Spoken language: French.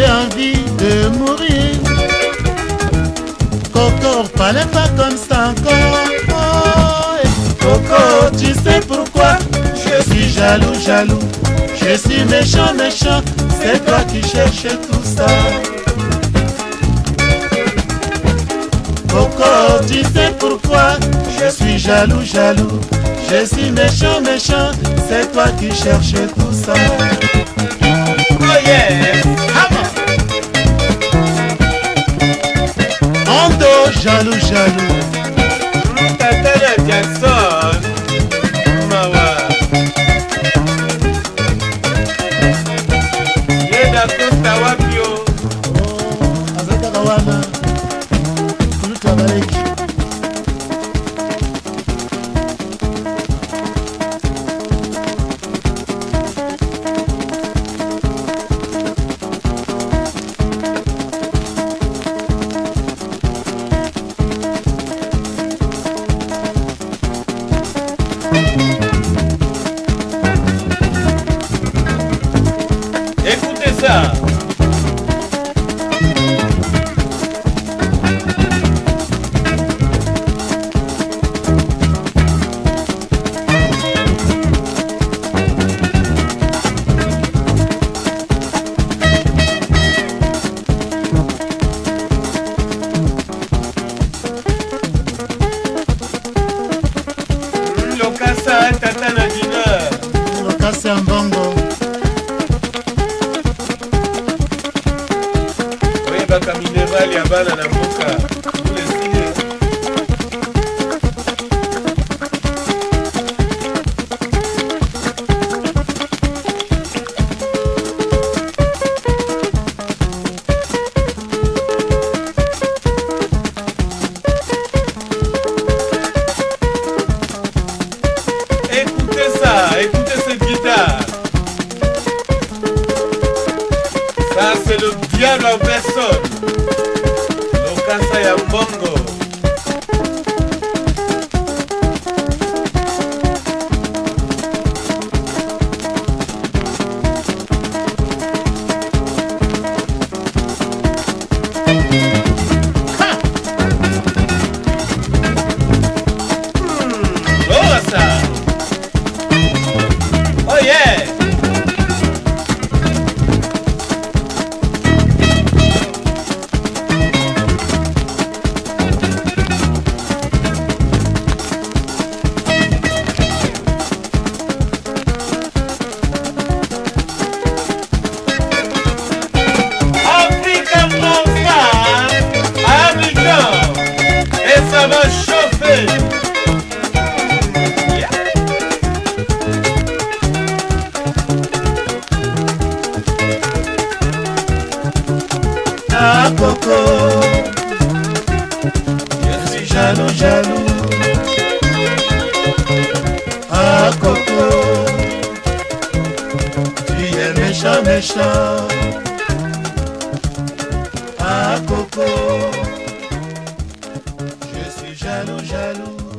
j'ai envie de mourir. Coco, parlez pas comme ça encore. Coco, tu sais pourquoi? Je suis jaloux, jaloux. Je suis méchant, méchant. C'est toi qui cherches tout ça. Coco, tu sais pourquoi? Je suis jaloux, jaloux. Je suis méchant, méchant. C'est toi qui cherches tout ça. jaloux, jaloux. Tata Jackson, Mawa. Yeda kuta wapi yo? Oh, azaka kawana. Kuluta bareki. kaka minerali abana na mboka. Ça, c'est le diable en personne. Lokasa ya ça ah Coco. Je suis jaloux jaloux. Ah Coco. Tu es méchant méchant. Ah Coco jaloux.